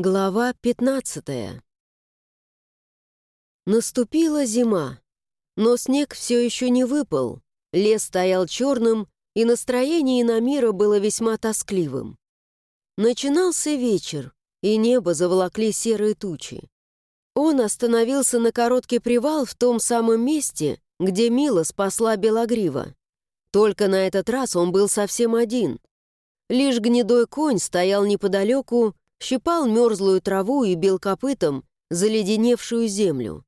Глава 15 Наступила зима, но снег все еще не выпал, лес стоял черным, и настроение Инамира было весьма тоскливым. Начинался вечер, и небо заволокли серые тучи. Он остановился на короткий привал в том самом месте, где Мила спасла Белогрива. Только на этот раз он был совсем один. Лишь гнедой конь стоял неподалеку щипал мерзлую траву и бил копытом заледеневшую землю.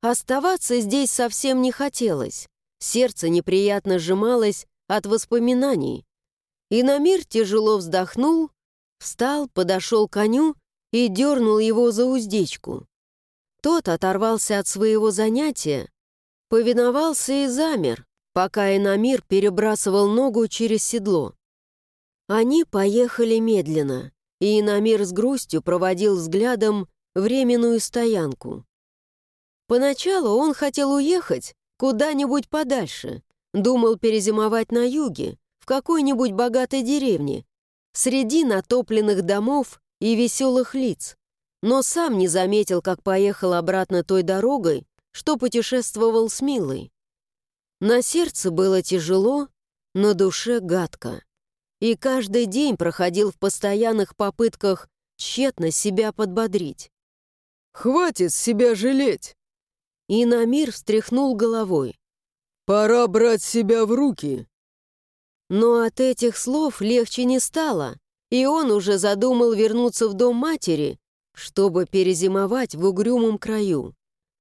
Оставаться здесь совсем не хотелось. Сердце неприятно сжималось от воспоминаний. И на мир тяжело вздохнул, встал, подошел к коню и дернул его за уздечку. Тот оторвался от своего занятия, повиновался и замер, пока Инамир перебрасывал ногу через седло. Они поехали медленно и Инамир с грустью проводил взглядом временную стоянку. Поначалу он хотел уехать куда-нибудь подальше, думал перезимовать на юге, в какой-нибудь богатой деревне, среди натопленных домов и веселых лиц, но сам не заметил, как поехал обратно той дорогой, что путешествовал с Милой. На сердце было тяжело, на душе гадко и каждый день проходил в постоянных попытках тщетно себя подбодрить. «Хватит себя жалеть!» И Намир встряхнул головой. «Пора брать себя в руки!» Но от этих слов легче не стало, и он уже задумал вернуться в дом матери, чтобы перезимовать в угрюмом краю.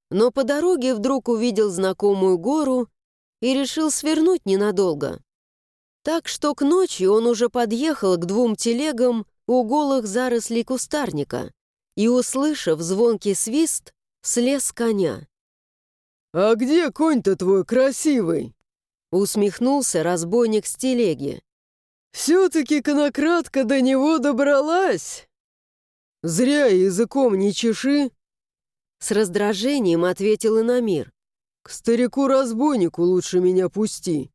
Но по дороге вдруг увидел знакомую гору и решил свернуть ненадолго. Так что к ночи он уже подъехал к двум телегам у голых зарослей кустарника и, услышав звонкий свист, слез с коня. «А где конь-то твой красивый?» усмехнулся разбойник с телеги. «Все-таки конократка до него добралась!» «Зря языком не чеши!» С раздражением ответил Инамир. «К старику-разбойнику лучше меня пусти.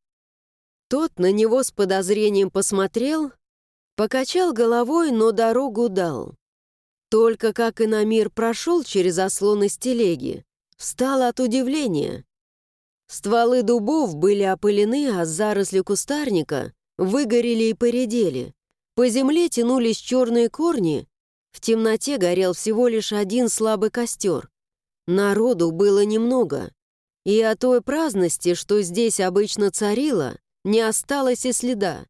Тот на него с подозрением посмотрел, покачал головой, но дорогу дал. Только как и на мир прошел через ослоны с телеги, встал от удивления. Стволы дубов были опылены, а заросли кустарника выгорели и поредели. По земле тянулись черные корни, в темноте горел всего лишь один слабый костер. Народу было немного, и о той праздности, что здесь обычно царила, не осталось и следа.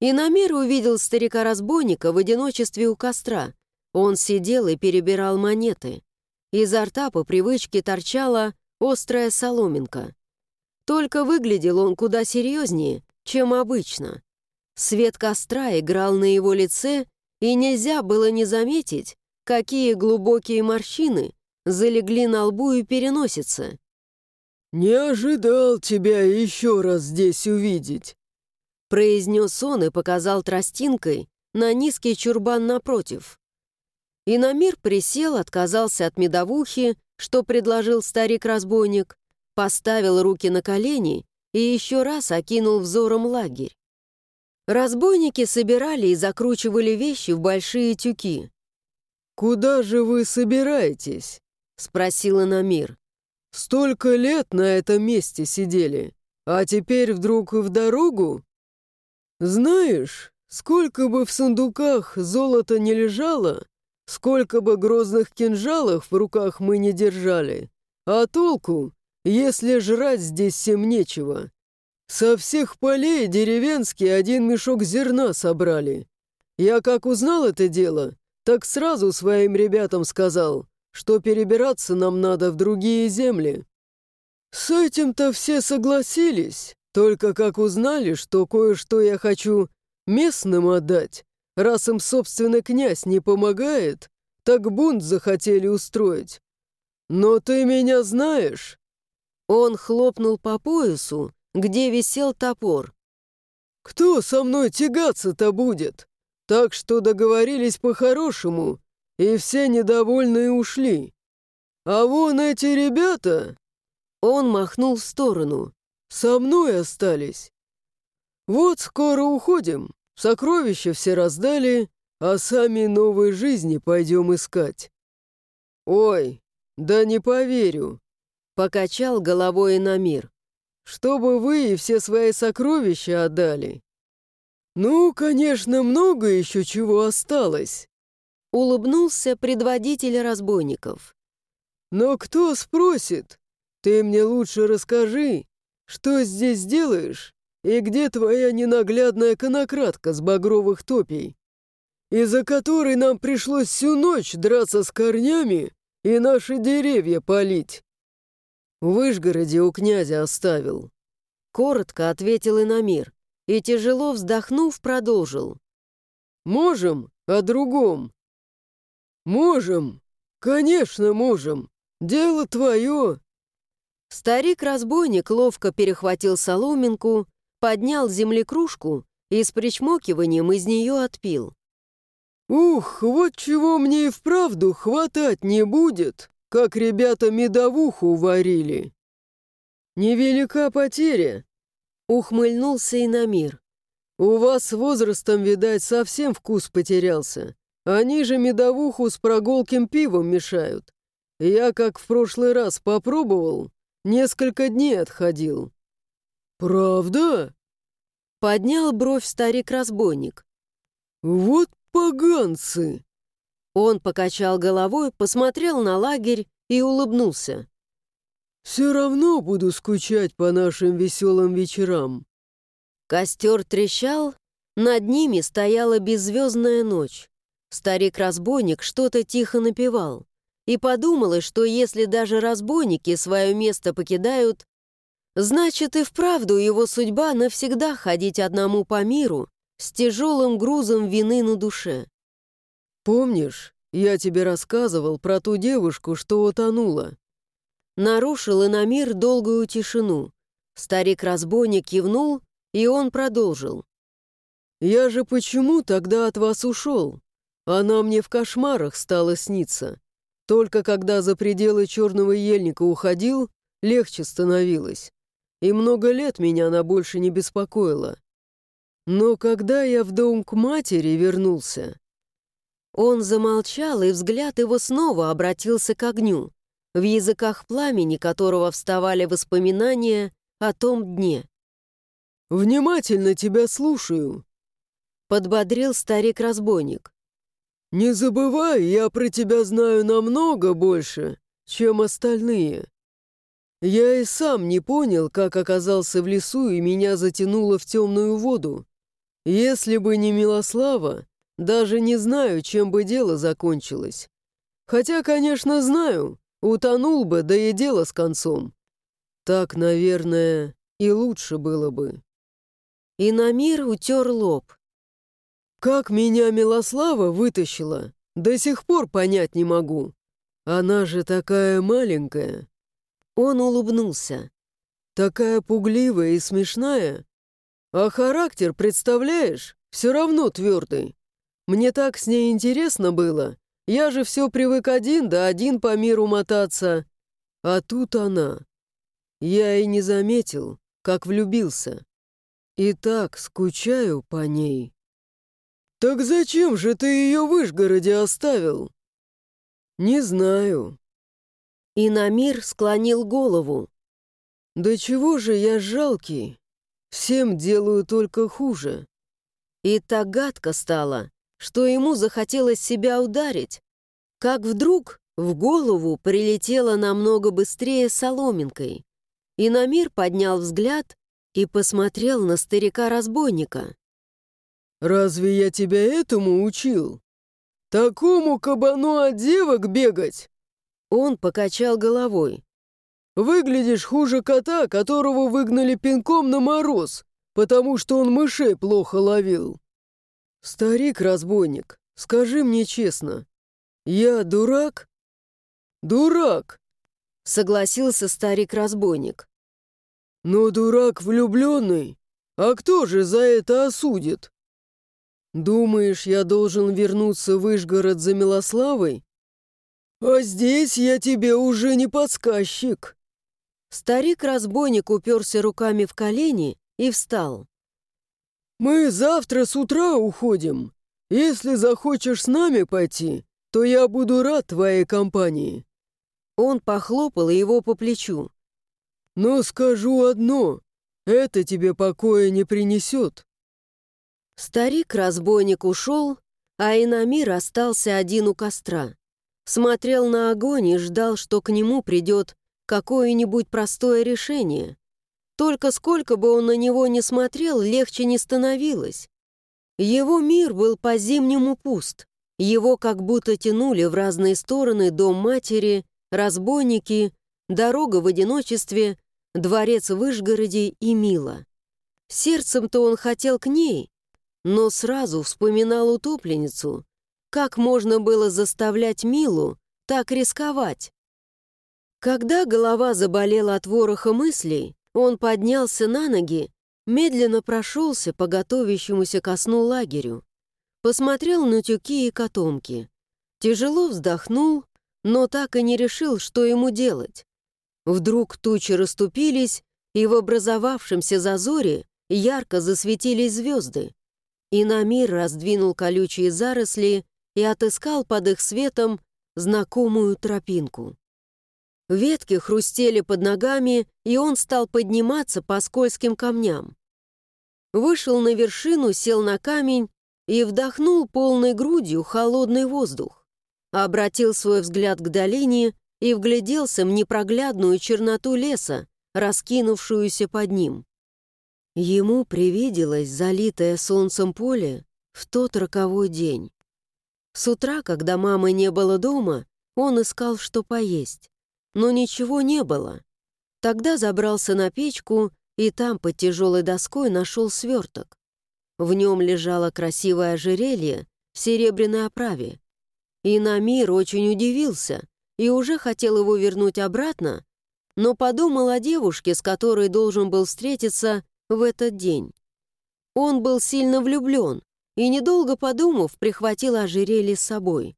И на мир увидел старика-разбойника в одиночестве у костра. Он сидел и перебирал монеты. Изо рта по привычке торчала острая соломинка. Только выглядел он куда серьезнее, чем обычно. Свет костра играл на его лице, и нельзя было не заметить, какие глубокие морщины залегли на лбу и переносице. «Не ожидал тебя еще раз здесь увидеть», произнес он и показал тростинкой на низкий чурбан напротив. И на мир присел, отказался от медовухи, что предложил старик-разбойник, поставил руки на колени и еще раз окинул взором лагерь. Разбойники собирали и закручивали вещи в большие тюки. «Куда же вы собираетесь?» — спросила Намир. Столько лет на этом месте сидели, а теперь вдруг в дорогу? Знаешь, сколько бы в сундуках золота не лежало, сколько бы грозных кинжалов в руках мы не держали, а толку, если жрать здесь всем нечего? Со всех полей деревенские один мешок зерна собрали. Я как узнал это дело, так сразу своим ребятам сказал, что перебираться нам надо в другие земли. С этим-то все согласились, только как узнали, что кое-что я хочу местным отдать, раз им собственный князь не помогает, так бунт захотели устроить. Но ты меня знаешь. Он хлопнул по поясу, где висел топор. «Кто со мной тягаться-то будет? Так что договорились по-хорошему, и все недовольные ушли. А вон эти ребята...» Он махнул в сторону. «Со мной остались. Вот скоро уходим. Сокровища все раздали, а сами новой жизни пойдем искать». «Ой, да не поверю», — покачал головой Инамир. «Чтобы вы и все свои сокровища отдали». «Ну, конечно, много еще чего осталось», — улыбнулся предводитель разбойников. «Но кто спросит? Ты мне лучше расскажи, что здесь делаешь и где твоя ненаглядная конократка с багровых топей, из-за которой нам пришлось всю ночь драться с корнями и наши деревья полить?» «В Вышгороде у князя оставил», — коротко ответил Инамир и, тяжело вздохнув, продолжил. «Можем о другом?» «Можем, конечно, можем. Дело твое». Старик-разбойник ловко перехватил соломинку, поднял землекружку и с причмокиванием из нее отпил. «Ух, вот чего мне и вправду хватать не будет, как ребята медовуху варили!» «Невелика потеря», — ухмыльнулся Инамир. «У вас с возрастом, видать, совсем вкус потерялся. Они же медовуху с прогулким пивом мешают. Я, как в прошлый раз попробовал, несколько дней отходил». «Правда?» Поднял бровь старик-разбойник. «Вот поганцы!» Он покачал головой, посмотрел на лагерь и улыбнулся. «Все равно буду скучать по нашим веселым вечерам». Костер трещал, над ними стояла беззвездная ночь. Старик-разбойник что-то тихо напевал. И подумалось, что если даже разбойники свое место покидают, значит и вправду его судьба навсегда ходить одному по миру с тяжелым грузом вины на душе. «Помнишь, я тебе рассказывал про ту девушку, что утонула?» Нарушил Инамир долгую тишину. Старик-разбойник кивнул, и он продолжил. «Я же почему тогда от вас ушел? Она мне в кошмарах стала сниться. Только когда за пределы черного ельника уходил, легче становилось. И много лет меня она больше не беспокоила. Но когда я в дом к матери вернулся... Он замолчал, и взгляд его снова обратился к огню, в языках пламени которого вставали воспоминания о том дне. «Внимательно тебя слушаю», — подбодрил старик-разбойник. «Не забывай, я про тебя знаю намного больше, чем остальные. Я и сам не понял, как оказался в лесу, и меня затянуло в темную воду. Если бы не Милослава, даже не знаю, чем бы дело закончилось. Хотя, конечно, знаю, утонул бы, да и дело с концом. Так, наверное, и лучше было бы». И Намир утер лоб. Как меня Милослава вытащила, до сих пор понять не могу. Она же такая маленькая. Он улыбнулся. Такая пугливая и смешная. А характер, представляешь, все равно твердый. Мне так с ней интересно было. Я же все привык один да один по миру мотаться. А тут она. Я и не заметил, как влюбился. И так скучаю по ней. «Так зачем же ты ее в Вышгороде оставил?» «Не знаю». И Намир склонил голову. «Да чего же я жалкий? Всем делаю только хуже». И так гадко стало, что ему захотелось себя ударить, как вдруг в голову прилетело намного быстрее соломинкой. И Намир поднял взгляд и посмотрел на старика-разбойника. «Разве я тебя этому учил? Такому кабану от девок бегать?» Он покачал головой. «Выглядишь хуже кота, которого выгнали пинком на мороз, потому что он мышей плохо ловил. Старик-разбойник, скажи мне честно, я дурак?» «Дурак!» — согласился старик-разбойник. «Но дурак влюбленный, а кто же за это осудит?» «Думаешь, я должен вернуться в Ижгород за Милославой?» «А здесь я тебе уже не подсказчик!» Старик-разбойник уперся руками в колени и встал. «Мы завтра с утра уходим. Если захочешь с нами пойти, то я буду рад твоей компании». Он похлопал его по плечу. «Но скажу одно, это тебе покоя не принесет». Старик-разбойник ушел, а Инамир остался один у костра. Смотрел на огонь и ждал, что к нему придет какое-нибудь простое решение. Только сколько бы он на него не смотрел, легче не становилось. Его мир был по-зимнему пуст. Его как будто тянули в разные стороны дом матери, разбойники, дорога в одиночестве, дворец в Вышгороде и Мила. Сердцем-то он хотел к ней, но сразу вспоминал утопленницу. Как можно было заставлять Милу так рисковать? Когда голова заболела от вороха мыслей, он поднялся на ноги, медленно прошелся по готовящемуся ко сну лагерю, посмотрел на тюки и котомки, тяжело вздохнул, но так и не решил, что ему делать. Вдруг тучи расступились, и в образовавшемся зазоре ярко засветились звезды. И на мир раздвинул колючие заросли и отыскал под их светом знакомую тропинку. Ветки хрустели под ногами, и он стал подниматься по скользким камням. Вышел на вершину, сел на камень и вдохнул полной грудью холодный воздух. Обратил свой взгляд к долине и вгляделся в непроглядную черноту леса, раскинувшуюся под ним. Ему привиделось залитое солнцем поле в тот роковой день. С утра, когда мамы не было дома, он искал, что поесть. Но ничего не было. Тогда забрался на печку и там под тяжелой доской нашел сверток. В нем лежало красивое ожерелье в серебряной оправе. И Намир очень удивился и уже хотел его вернуть обратно, но подумал о девушке, с которой должен был встретиться в этот день. Он был сильно влюблен и, недолго подумав, прихватил ожерелье с собой.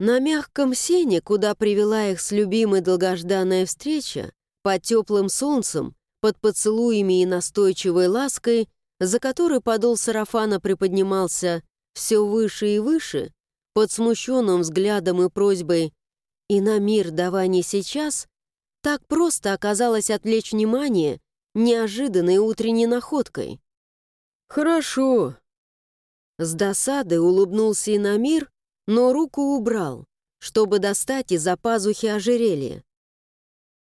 На мягком сене, куда привела их с любимой долгожданная встреча, под теплым солнцем, под поцелуями и настойчивой лаской, за которой подол сарафана приподнимался все выше и выше, под смущенным взглядом и просьбой «И на мир давай не сейчас», так просто оказалось отвлечь внимание неожиданной утренней находкой. «Хорошо». С досады улыбнулся Инамир, но руку убрал, чтобы достать из-за пазухи ожерелье.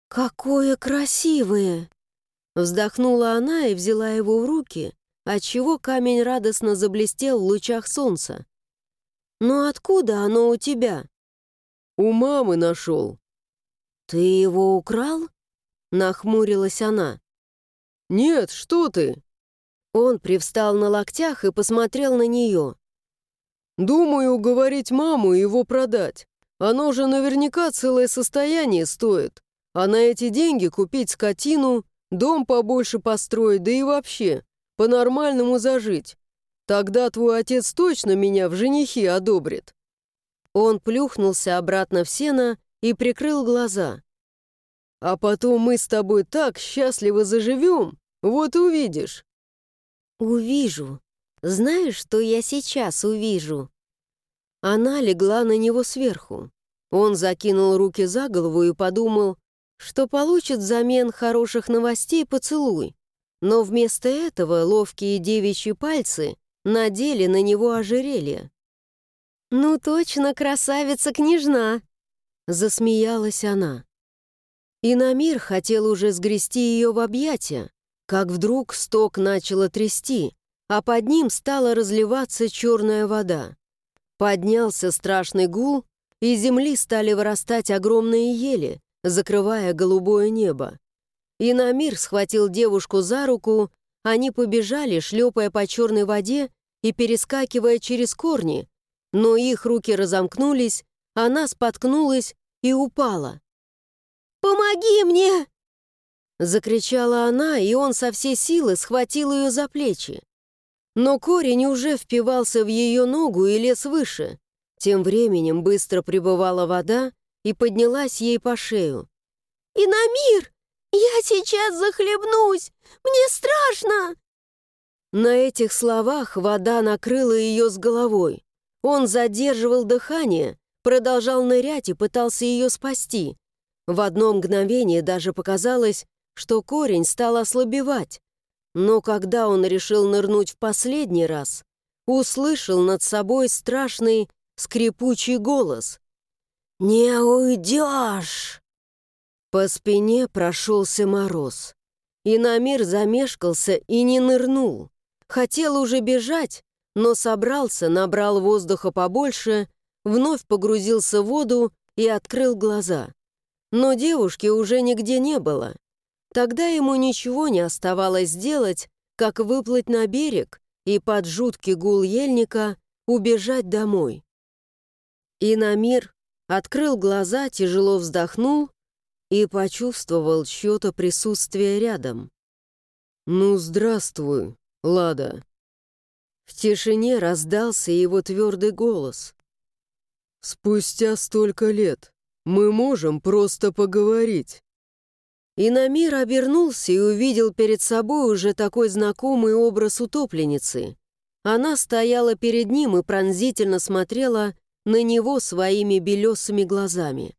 «Какое красивое!» Вздохнула она и взяла его в руки, отчего камень радостно заблестел в лучах солнца. «Но откуда оно у тебя?» «У мамы нашел». «Ты его украл?» Нахмурилась она. «Нет, что ты!» Он привстал на локтях и посмотрел на нее. «Думаю, уговорить маму его продать. Оно же наверняка целое состояние стоит. А на эти деньги купить скотину, дом побольше построить, да и вообще, по-нормальному зажить. Тогда твой отец точно меня в женихи одобрит». Он плюхнулся обратно в сено и прикрыл глаза. А потом мы с тобой так счастливо заживем, вот увидишь». «Увижу. Знаешь, что я сейчас увижу?» Она легла на него сверху. Он закинул руки за голову и подумал, что получит взамен хороших новостей поцелуй. Но вместо этого ловкие девичьи пальцы надели на него ожерелье. «Ну точно, красавица-княжна!» Засмеялась она. И Намир хотел уже сгрести ее в объятия, как вдруг сток начало трясти, а под ним стала разливаться черная вода. Поднялся страшный гул, и земли стали вырастать огромные ели, закрывая голубое небо. И Намир схватил девушку за руку, они побежали, шлепая по черной воде и перескакивая через корни, но их руки разомкнулись, она споткнулась и упала. «Помоги мне!» Закричала она, и он со всей силы схватил ее за плечи. Но корень уже впивался в ее ногу и лез выше. Тем временем быстро прибывала вода и поднялась ей по шею. «Инамир, я сейчас захлебнусь! Мне страшно!» На этих словах вода накрыла ее с головой. Он задерживал дыхание, продолжал нырять и пытался ее спасти. В одно мгновение даже показалось, что корень стал ослабевать. Но когда он решил нырнуть в последний раз, услышал над собой страшный скрипучий голос. «Не уйдешь!» По спине прошелся мороз. И Намир замешкался и не нырнул. Хотел уже бежать, но собрался, набрал воздуха побольше, вновь погрузился в воду и открыл глаза. Но девушки уже нигде не было. Тогда ему ничего не оставалось сделать, как выплыть на берег и под жуткий гул ельника убежать домой. И Намир открыл глаза, тяжело вздохнул и почувствовал чье-то присутствие рядом. «Ну, здравствуй, Лада!» В тишине раздался его твердый голос. «Спустя столько лет мы можем просто поговорить». И Намир обернулся и увидел перед собой уже такой знакомый образ утопленницы. Она стояла перед ним и пронзительно смотрела на него своими белесыми глазами.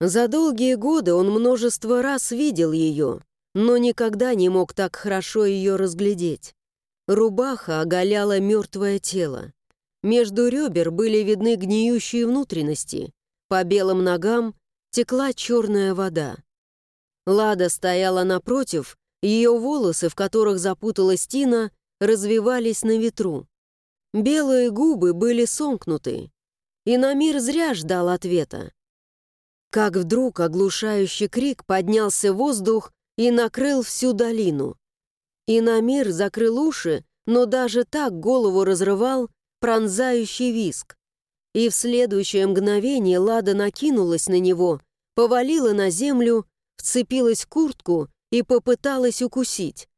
За долгие годы он множество раз видел ее, но никогда не мог так хорошо ее разглядеть. Рубаха оголяла мертвое тело. Между ребер были видны гниющие внутренности. По белым ногам текла черная вода. Лада стояла напротив, ее волосы, в которых запуталась Тина, развивались на ветру. Белые губы были сомкнуты. И Намир зря ждал ответа. Как вдруг оглушающий крик поднялся в воздух и накрыл всю долину. И Намир закрыл уши, но даже так голову разрывал пронзающий виск. И в следующее мгновение Лада накинулась на него, повалила на землю вцепилась в куртку и попыталась укусить.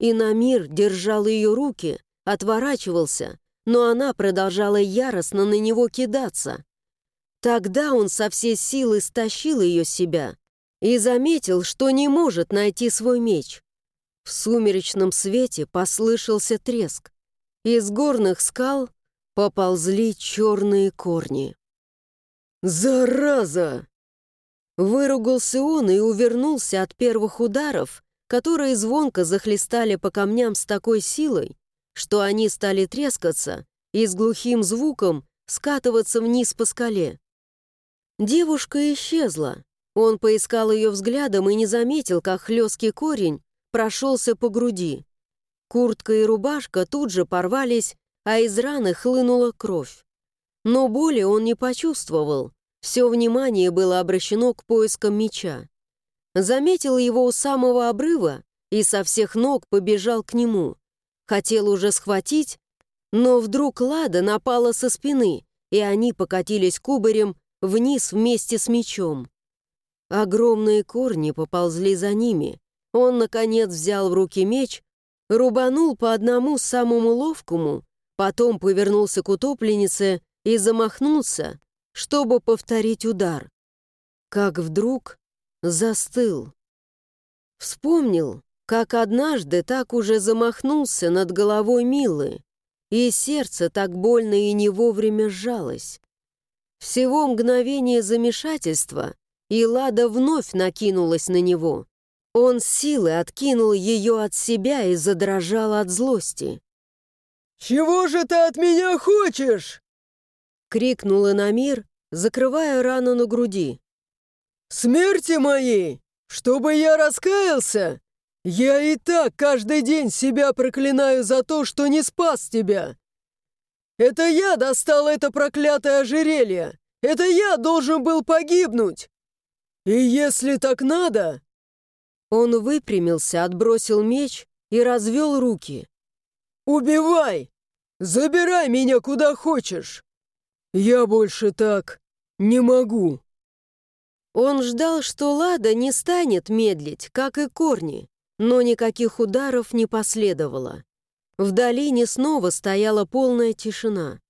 И Намир держал ее руки, отворачивался, но она продолжала яростно на него кидаться. Тогда он со всей силы стащил ее с себя и заметил, что не может найти свой меч. В сумеречном свете послышался треск. Из горных скал поползли черные корни. «Зараза!» Выругался он и увернулся от первых ударов, которые звонко захлестали по камням с такой силой, что они стали трескаться и с глухим звуком скатываться вниз по скале. Девушка исчезла. Он поискал ее взглядом и не заметил, как хлесткий корень прошелся по груди. Куртка и рубашка тут же порвались, а из раны хлынула кровь. Но боли он не почувствовал, все внимание было обращено к поискам меча. Заметил его у самого обрыва и со всех ног побежал к нему. Хотел уже схватить, но вдруг Лада напала со спины, и они покатились кубарем вниз вместе с мечом. Огромные корни поползли за ними. Он, наконец, взял в руки меч, рубанул по одному самому ловкому, потом повернулся к утопленнице и замахнулся, чтобы повторить удар. Как вдруг застыл. Вспомнил, как однажды так уже замахнулся над головой Милы, и сердце так больно и не вовремя сжалось. Всего мгновение замешательства, и Лада вновь накинулась на него. Он с силой откинул ее от себя и задрожал от злости. «Чего же ты от меня хочешь?» — крикнул Инамир, закрывая рану на груди. «Смерти моей! Чтобы я раскаялся! Я и так каждый день себя проклинаю за то, что не спас тебя! Это я достал это проклятое ожерелье! Это я должен был погибнуть! И если так надо...» Он выпрямился, отбросил меч и развел руки. «Убивай! Забирай меня куда хочешь! «Я больше так не могу». Он ждал, что Лада не станет медлить, как и корни, но никаких ударов не последовало. В долине снова стояла полная тишина.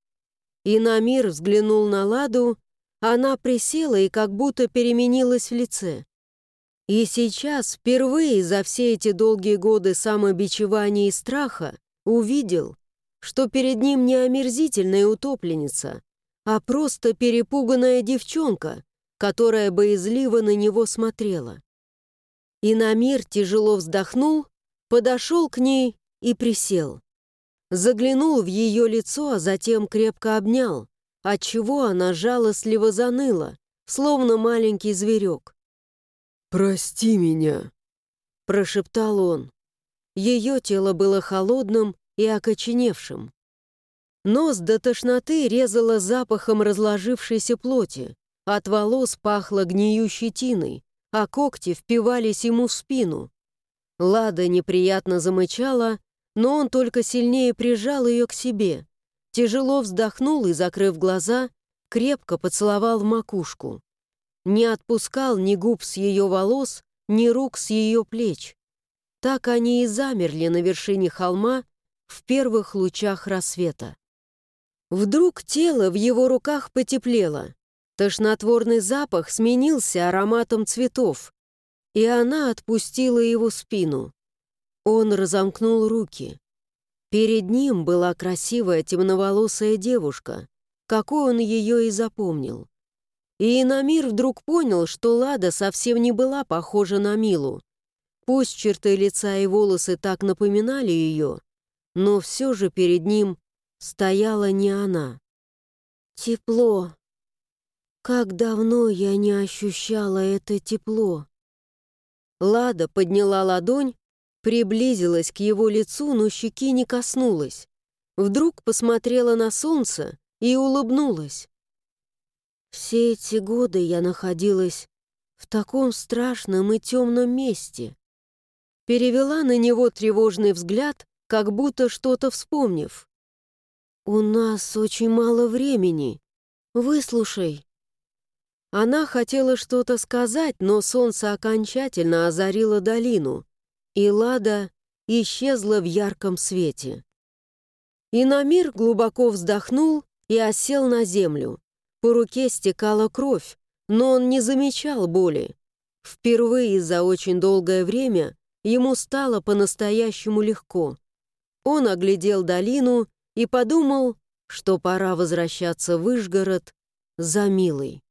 И Намир взглянул на Ладу, она присела и как будто переменилась в лице. И сейчас, впервые за все эти долгие годы самобичевания и страха, увидел, что перед ним не омерзительная утопленница, а просто перепуганная девчонка, которая боязливо на него смотрела. И Намир тяжело вздохнул, подошел к ней и присел. Заглянул в ее лицо, а затем крепко обнял, отчего она жалостливо заныла, словно маленький зверек. «Прости меня», — прошептал он. Ее тело было холодным и окоченевшим. Нос до тошноты резало запахом разложившейся плоти, от волос пахло гниющей тиной, а когти впивались ему в спину. Лада неприятно замычала, но он только сильнее прижал ее к себе, тяжело вздохнул и, закрыв глаза, крепко поцеловал в макушку. Не отпускал ни губ с ее волос, ни рук с ее плеч. Так они и замерли на вершине холма в первых лучах рассвета. Вдруг тело в его руках потеплело. Тошнотворный запах сменился ароматом цветов, и она отпустила его спину. Он разомкнул руки. Перед ним была красивая темноволосая девушка, какой он ее и запомнил. И Инамир вдруг понял, что Лада совсем не была похожа на Милу. Пусть черты лица и волосы так напоминали ее, но все же перед ним стояла не она. Тепло. Как давно я не ощущала это тепло. Лада подняла ладонь Приблизилась к его лицу, но щеки не коснулась. Вдруг посмотрела на солнце и улыбнулась. Все эти годы я находилась в таком страшном и темном месте. Перевела на него тревожный взгляд, как будто что-то вспомнив. «У нас очень мало времени. Выслушай». Она хотела что-то сказать, но солнце окончательно озарило долину и Лада исчезла в ярком свете. Инамир глубоко вздохнул и осел на землю. По руке стекала кровь, но он не замечал боли. Впервые за очень долгое время ему стало по-настоящему легко. Он оглядел долину и подумал, что пора возвращаться в Ижгород за Милой.